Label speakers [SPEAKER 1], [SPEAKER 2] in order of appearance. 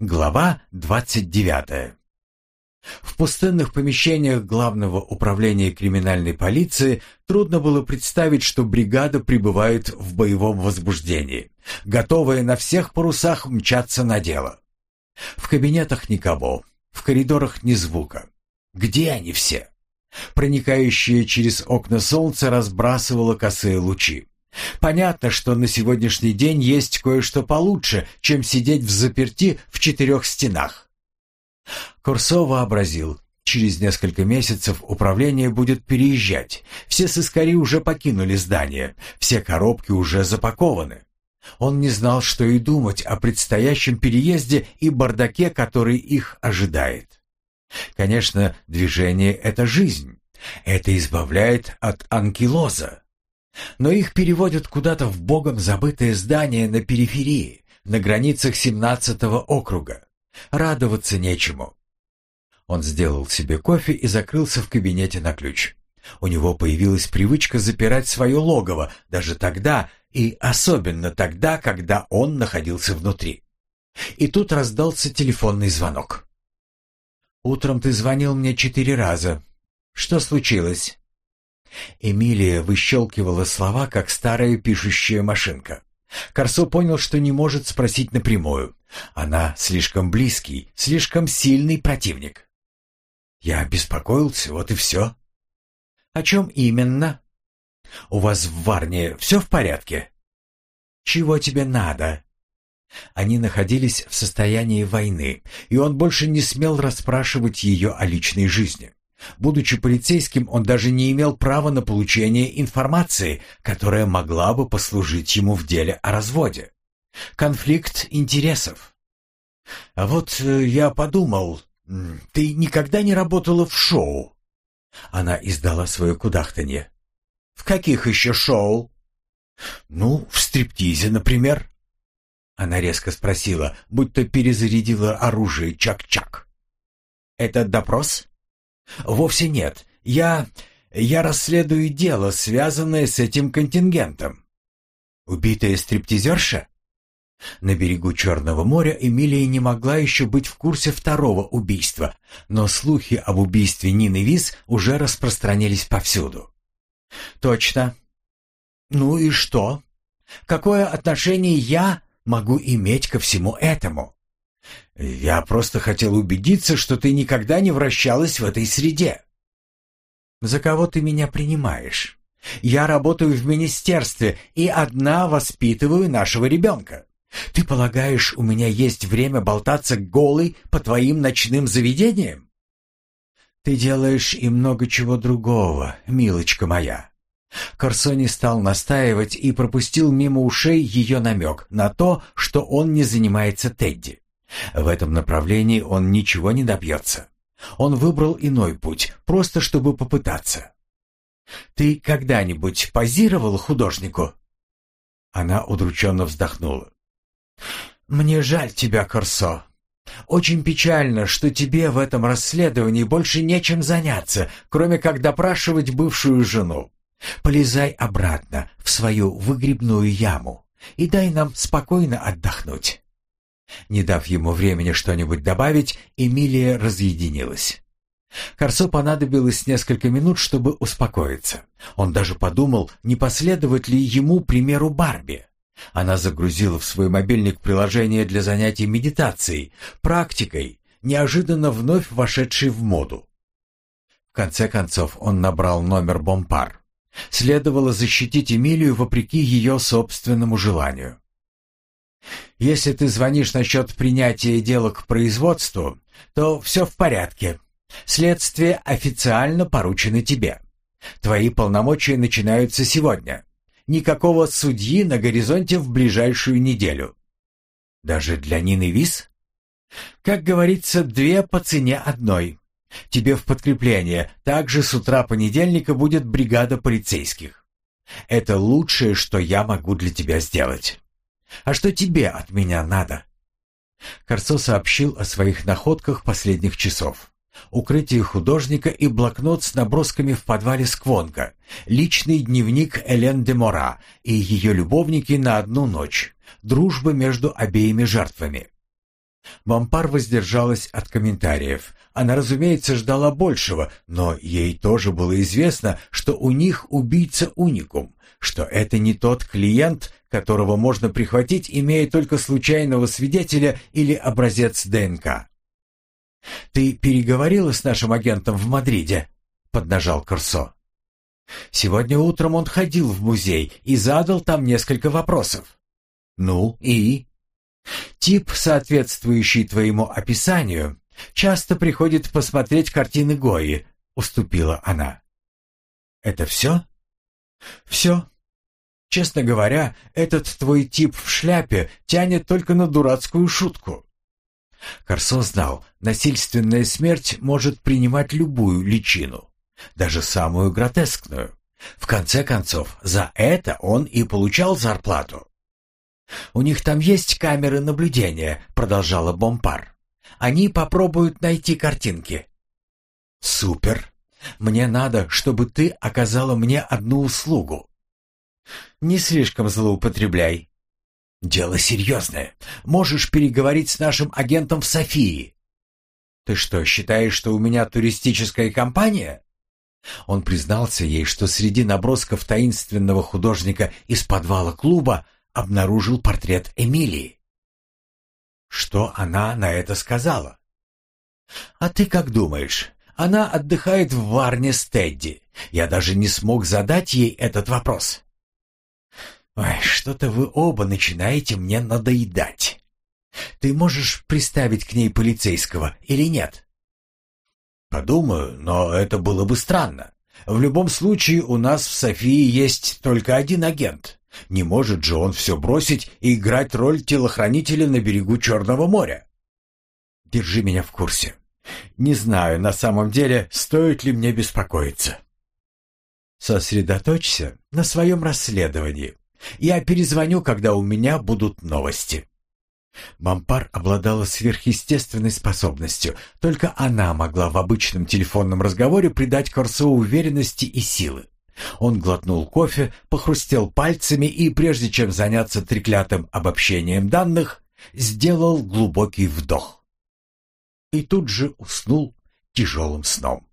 [SPEAKER 1] Глава 29. В пустынных помещениях Главного управления криминальной полиции трудно было представить, что бригада пребывает в боевом возбуждении, готовая на всех парусах мчаться на дело. В кабинетах никого, в коридорах ни звука. Где они все? Проникающее через окна солнце разбрасывало косые лучи. Понятно, что на сегодняшний день есть кое-что получше, чем сидеть в заперти в четырех стенах. Курсо вообразил, через несколько месяцев управление будет переезжать. Все сыскари уже покинули здание, все коробки уже запакованы. Он не знал, что и думать о предстоящем переезде и бардаке, который их ожидает. Конечно, движение — это жизнь. Это избавляет от анкилоза. Но их переводят куда-то в богом забытое здание на периферии, на границах 17-го округа. Радоваться нечему. Он сделал себе кофе и закрылся в кабинете на ключ. У него появилась привычка запирать свое логово, даже тогда и особенно тогда, когда он находился внутри. И тут раздался телефонный звонок. «Утром ты звонил мне четыре раза. Что случилось?» Эмилия выщелкивала слова, как старая пишущая машинка. Корсо понял, что не может спросить напрямую. Она слишком близкий, слишком сильный противник. «Я беспокоился, вот и все». «О чем именно?» «У вас в Варне все в порядке?» «Чего тебе надо?» Они находились в состоянии войны, и он больше не смел расспрашивать ее о личной жизни. Будучи полицейским, он даже не имел права на получение информации, которая могла бы послужить ему в деле о разводе. Конфликт интересов. А вот э, я подумал, ты никогда не работала в шоу? Она издала свое кудахтанье. В каких еще шоу? Ну, в стриптизе, например. Она резко спросила, будто перезарядила оружие чак-чак. Это допрос? «Вовсе нет. Я... я расследую дело, связанное с этим контингентом». «Убитая стриптизерша?» На берегу Черного моря Эмилия не могла еще быть в курсе второго убийства, но слухи об убийстве Нины Виз уже распространились повсюду. «Точно. Ну и что? Какое отношение я могу иметь ко всему этому?» Я просто хотел убедиться, что ты никогда не вращалась в этой среде. За кого ты меня принимаешь? Я работаю в министерстве и одна воспитываю нашего ребенка. Ты полагаешь, у меня есть время болтаться голой по твоим ночным заведениям? Ты делаешь и много чего другого, милочка моя. Корсони стал настаивать и пропустил мимо ушей ее намек на то, что он не занимается Тедди. В этом направлении он ничего не добьется. Он выбрал иной путь, просто чтобы попытаться. «Ты когда-нибудь позировал художнику?» Она удрученно вздохнула. «Мне жаль тебя, Корсо. Очень печально, что тебе в этом расследовании больше нечем заняться, кроме как допрашивать бывшую жену. Полезай обратно в свою выгребную яму и дай нам спокойно отдохнуть». Не дав ему времени что-нибудь добавить, Эмилия разъединилась. Корсо понадобилось несколько минут, чтобы успокоиться. Он даже подумал, не последовать ли ему примеру Барби. Она загрузила в свой мобильник приложение для занятий медитацией, практикой, неожиданно вновь вошедшей в моду. В конце концов он набрал номер Бомпар. Следовало защитить Эмилию вопреки ее собственному желанию. Если ты звонишь насчет принятия дела к производству, то все в порядке. Следствие официально поручено тебе. Твои полномочия начинаются сегодня. Никакого судьи на горизонте в ближайшую неделю. Даже для Нины Вис? Как говорится, две по цене одной. Тебе в подкрепление. Также с утра понедельника будет бригада полицейских. Это лучшее, что я могу для тебя сделать. А что тебе от меня надо?» Корцо сообщил о своих находках последних часов. Укрытие художника и блокнот с набросками в подвале Сквонка, личный дневник Элен де Мора и ее любовники на одну ночь, дружба между обеими жертвами. Вампар воздержалась от комментариев. Она, разумеется, ждала большего, но ей тоже было известно, что у них убийца уникум, что это не тот клиент, которого можно прихватить, имея только случайного свидетеля или образец ДНК. «Ты переговорила с нашим агентом в Мадриде?» — поднажал Корсо. «Сегодня утром он ходил в музей и задал там несколько вопросов». «Ну и?» «Тип, соответствующий твоему описанию, часто приходит посмотреть картины Гои», — уступила она. «Это все?» «Все. Честно говоря, этот твой тип в шляпе тянет только на дурацкую шутку». Корсо знал, насильственная смерть может принимать любую личину, даже самую гротескную. В конце концов, за это он и получал зарплату. «У них там есть камеры наблюдения», — продолжала Бомпар. «Они попробуют найти картинки». «Супер! Мне надо, чтобы ты оказала мне одну услугу». «Не слишком злоупотребляй», «Дело серьезное. Можешь переговорить с нашим агентом в Софии». «Ты что, считаешь, что у меня туристическая компания?» Он признался ей, что среди набросков таинственного художника из подвала клуба обнаружил портрет Эмилии. Что она на это сказала? «А ты как думаешь? Она отдыхает в Варне с Тедди. Я даже не смог задать ей этот вопрос. Ой, что-то вы оба начинаете мне надоедать. Ты можешь приставить к ней полицейского или нет? Подумаю, но это было бы странно. В любом случае у нас в Софии есть только один агент. Не может же он все бросить и играть роль телохранителя на берегу Черного моря. Держи меня в курсе. Не знаю, на самом деле, стоит ли мне беспокоиться. Сосредоточься на своем расследовании. Я перезвоню, когда у меня будут новости». Бампар обладала сверхъестественной способностью. Только она могла в обычном телефонном разговоре придать Корсо уверенности и силы. Он глотнул кофе, похрустел пальцами и, прежде чем заняться треклятым обобщением данных, сделал глубокий вдох. И тут же уснул тяжелым сном.